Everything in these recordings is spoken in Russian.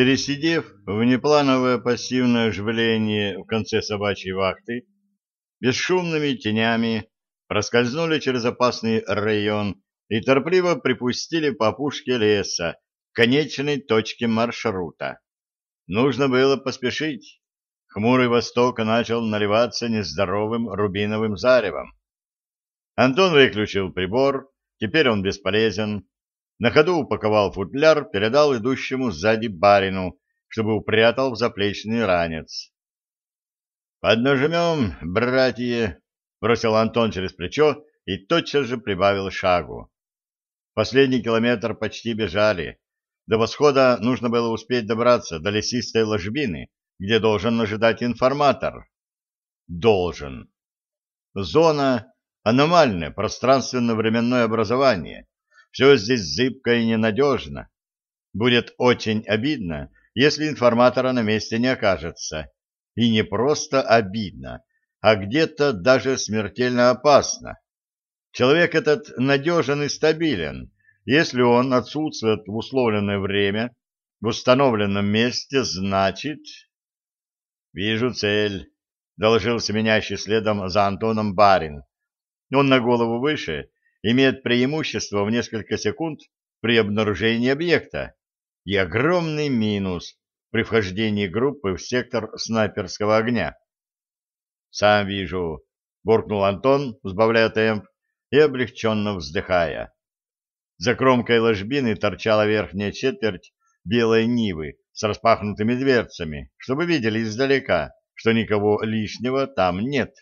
Пересидев внеплановое пассивное оживление в конце собачьей вахты, бесшумными тенями проскользнули через опасный район и торопливо припустили по опушке леса к конечной точке маршрута. Нужно было поспешить. Хмурый восток начал наливаться нездоровым рубиновым заревом. Антон выключил прибор, теперь он бесполезен, на ходу упаковал футляр, передал идущему сзади барину, чтобы упрятал в заплечный ранец. «Поднажмем, братья!» — бросил Антон через плечо и тотчас же прибавил шагу. Последний километр почти бежали. До восхода нужно было успеть добраться до лесистой ложбины, где должен ожидать информатор. Должен. Зона — аномальное пространственно-временное образование, все здесь зыбко и ненадежно. Будет очень обидно, если информатора на месте не окажется. И не просто обидно, а где-то даже смертельно опасно. Человек этот надежен и стабилен. Если он отсутствует в условленное время, в установленном месте, значит... «Вижу цель», — доложился меняющий следом за Антоном Барин. Он на голову выше имеет преимущество в несколько секунд при обнаружении объекта и огромный минус при вхождении группы в сектор снайперского огня. «Сам вижу», — буркнул Антон, сбавляя темп и облегченно вздыхая. За кромкой ложбины торчала верхняя четверть белой нивы с распахнутыми дверцами, чтобы видели издалека, что никого лишнего там нет.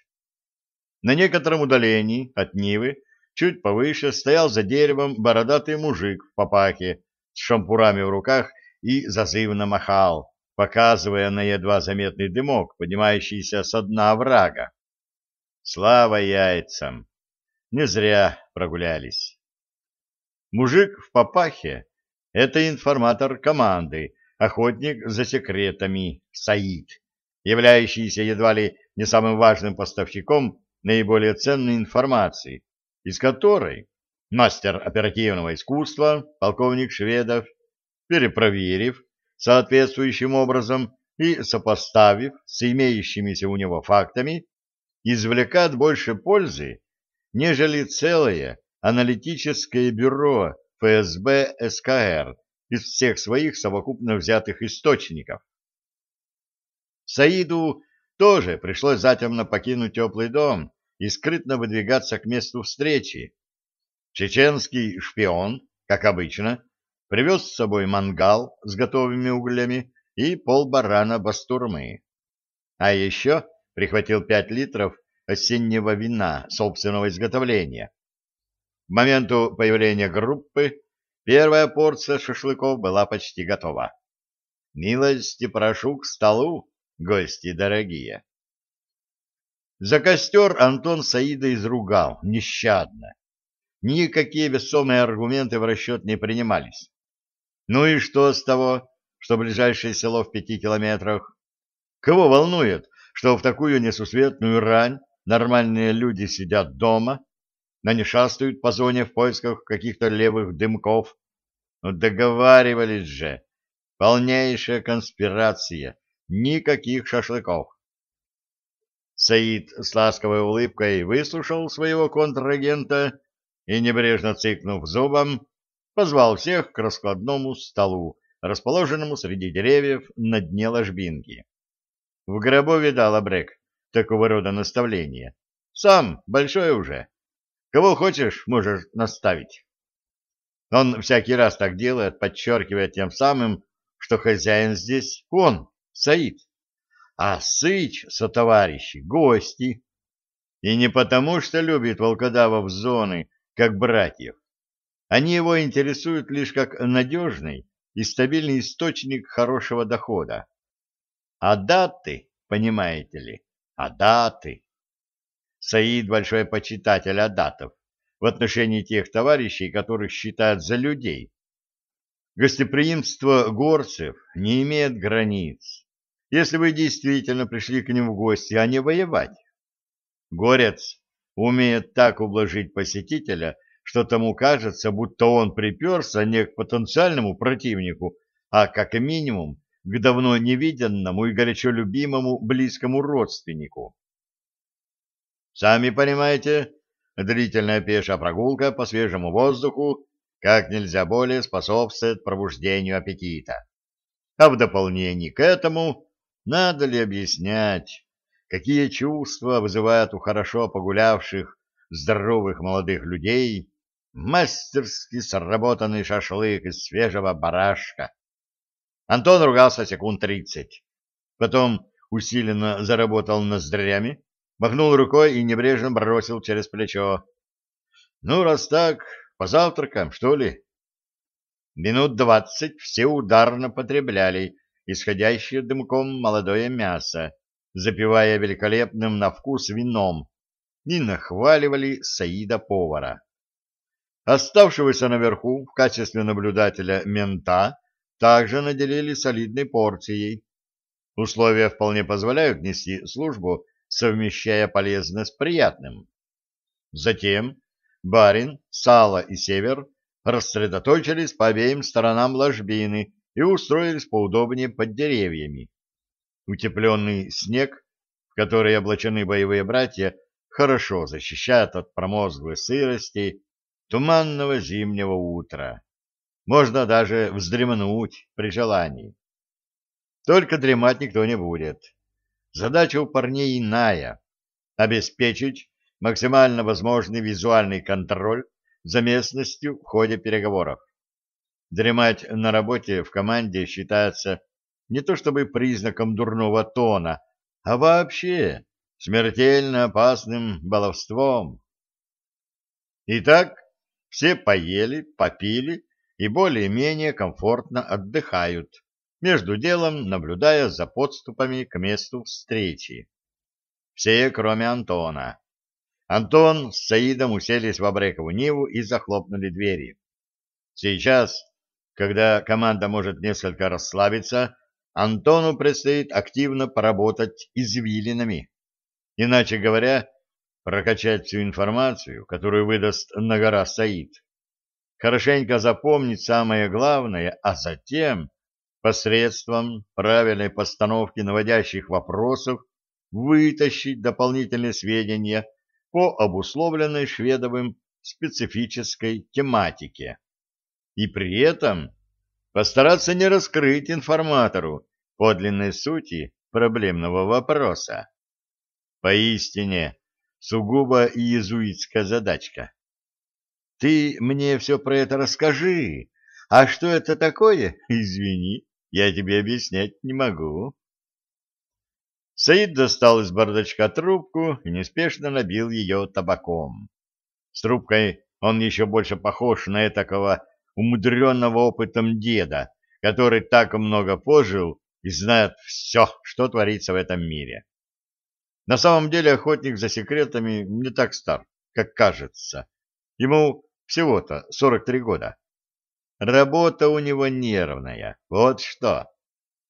На некотором удалении от нивы Чуть повыше стоял за деревом бородатый мужик в папахе с шампурами в руках и зазывно махал, показывая на едва заметный дымок, поднимающийся со дна врага. Слава яйцам! Не зря прогулялись. Мужик в папахе — это информатор команды, охотник за секретами Саид, являющийся едва ли не самым важным поставщиком наиболее ценной информации, из которой мастер оперативного искусства, полковник Шведов, перепроверив соответствующим образом и сопоставив с имеющимися у него фактами, извлекает больше пользы, нежели целое аналитическое бюро ФСБ СКР из всех своих совокупно взятых источников. Саиду тоже пришлось затемно покинуть теплый дом и скрытно выдвигаться к месту встречи. Чеченский шпион, как обычно, привез с собой мангал с готовыми углями и полбарана бастурмы. А еще прихватил пять литров осеннего вина собственного изготовления. К моменту появления группы первая порция шашлыков была почти готова. Милости прошу к столу, гости дорогие. За костер Антон Саида изругал нещадно. Никакие весомые аргументы в расчет не принимались. Ну и что с того, что ближайшее село в пяти километрах? Кого волнует, что в такую несусветную рань нормальные люди сидят дома, но не шастают по зоне в поисках каких-то левых дымков? Ну, договаривались же. Полнейшая конспирация. Никаких шашлыков. Саид с ласковой улыбкой выслушал своего контрагента и, небрежно цикнув зубом, позвал всех к раскладному столу, расположенному среди деревьев на дне ложбинки. В гробу видал Абрек такого рода наставления. Сам большой уже. Кого хочешь, можешь наставить. Он всякий раз так делает, подчеркивая тем самым, что хозяин здесь он, Саид а Сыч со товарищи — гости. И не потому, что любит волкодавов зоны, как братьев. Они его интересуют лишь как надежный и стабильный источник хорошего дохода. А даты, понимаете ли, а даты. Саид большой почитатель адатов в отношении тех товарищей, которых считают за людей. Гостеприимство горцев не имеет границ если вы действительно пришли к ним в гости, а не воевать. Горец умеет так ублажить посетителя, что тому кажется, будто он приперся не к потенциальному противнику, а как минимум к давно невиденному и горячо любимому близкому родственнику. Сами понимаете, длительная пешая прогулка по свежему воздуху как нельзя более способствует пробуждению аппетита. А в дополнение к этому надо ли объяснять, какие чувства вызывают у хорошо погулявших здоровых молодых людей мастерски сработанный шашлык из свежего барашка. Антон ругался секунд тридцать. Потом усиленно заработал ноздрями, махнул рукой и небрежно бросил через плечо. — Ну, раз так, позавтракаем, что ли? Минут двадцать все ударно потребляли исходящее дымком молодое мясо, запивая великолепным на вкус вином, и нахваливали Саида-повара. Оставшегося наверху в качестве наблюдателя мента также наделили солидной порцией. Условия вполне позволяют нести службу, совмещая полезное с приятным. Затем барин, сало и север рассредоточились по обеим сторонам ложбины и устроились поудобнее под деревьями. Утепленный снег, в который облачены боевые братья, хорошо защищает от промозглой сырости туманного зимнего утра. Можно даже вздремнуть при желании. Только дремать никто не будет. Задача у парней иная — обеспечить максимально возможный визуальный контроль за местностью в ходе переговоров. Дремать на работе в команде считается не то чтобы признаком дурного тона, а вообще смертельно опасным баловством. Итак, все поели, попили и более-менее комфортно отдыхают, между делом наблюдая за подступами к месту встречи. Все, кроме Антона. Антон с Саидом уселись в Абрекову Ниву и захлопнули двери. Сейчас, когда команда может несколько расслабиться, Антону предстоит активно поработать извилинами. Иначе говоря, прокачать всю информацию, которую выдаст на гора Саид. Хорошенько запомнить самое главное, а затем посредством правильной постановки наводящих вопросов вытащить дополнительные сведения по обусловленной Шведовым специфической тематике. И при этом постараться не раскрыть информатору подлинной сути проблемного вопроса. Поистине, сугубо иезуитская задачка. Ты мне все про это расскажи, а что это такое, извини, я тебе объяснять не могу. Саид достал из бардачка трубку и неспешно набил ее табаком. С трубкой он еще больше похож на такого умудренного опытом деда, который так много пожил и знает все, что творится в этом мире. На самом деле охотник за секретами не так стар, как кажется. Ему всего-то 43 года. Работа у него нервная, вот что.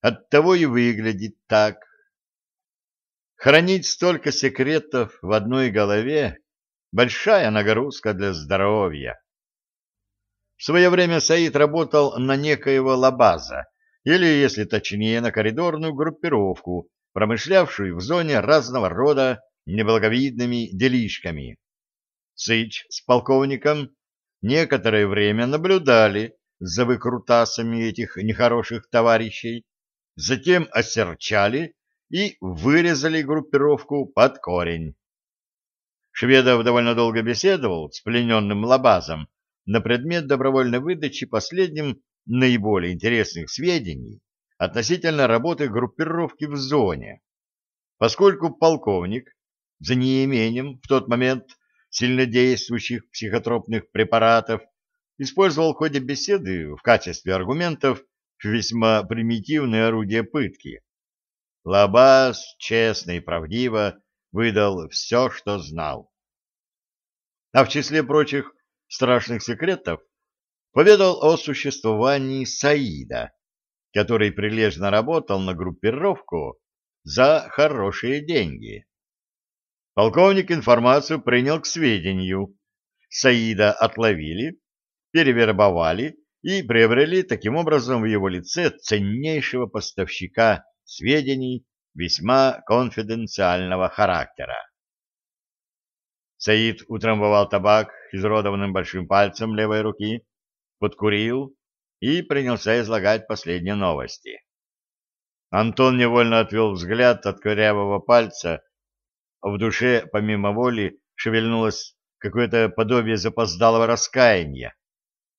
Оттого и выглядит так. Хранить столько секретов в одной голове — большая нагрузка для здоровья. В свое время Саид работал на некоего лабаза, или, если точнее, на коридорную группировку, промышлявшую в зоне разного рода неблаговидными делишками. Сыч с полковником некоторое время наблюдали за выкрутасами этих нехороших товарищей, затем осерчали и вырезали группировку под корень. Шведов довольно долго беседовал с плененным лабазом на предмет добровольной выдачи последним наиболее интересных сведений относительно работы группировки в зоне, поскольку полковник за неимением в тот момент сильнодействующих психотропных препаратов использовал в ходе беседы в качестве аргументов весьма примитивные орудия пытки Лабаз честно и правдиво выдал все, что знал. А в числе прочих страшных секретов поведал о существовании Саида, который прилежно работал на группировку за хорошие деньги. Полковник информацию принял к сведению. Саида отловили, перевербовали и приобрели таким образом в его лице ценнейшего поставщика сведений весьма конфиденциального характера. Саид утрамбовал табак изродованным большим пальцем левой руки, подкурил и принялся излагать последние новости. Антон невольно отвел взгляд от корявого пальца, в душе, помимо воли, шевельнулось какое-то подобие запоздалого раскаяния.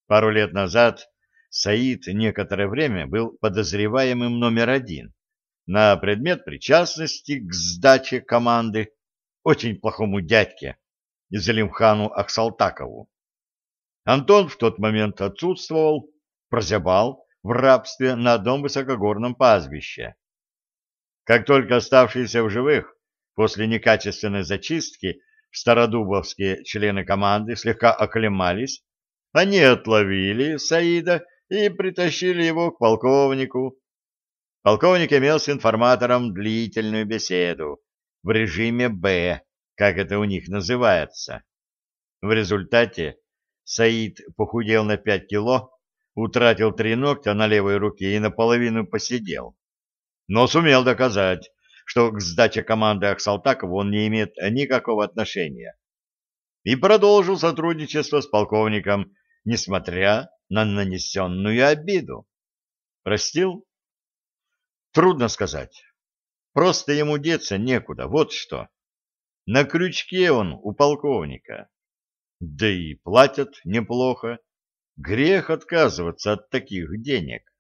Пару лет назад Саид некоторое время был подозреваемым номер один на предмет причастности к сдаче команды очень плохому дядьке, Залимхану Аксалтакову. Антон в тот момент отсутствовал, прозябал в рабстве на одном высокогорном пастбище. Как только оставшиеся в живых после некачественной зачистки стародубовские члены команды слегка оклемались, они отловили Саида и притащили его к полковнику. Полковник имел с информатором длительную беседу в режиме «Б», как это у них называется. В результате Саид похудел на пять кило, утратил три ногтя на левой руке и наполовину посидел. Но сумел доказать, что к сдаче команды Аксалтакова он не имеет никакого отношения. И продолжил сотрудничество с полковником, несмотря на нанесенную обиду. Простил? Трудно сказать. Просто ему деться некуда, вот что. На крючке он у полковника. Да и платят неплохо. Грех отказываться от таких денег.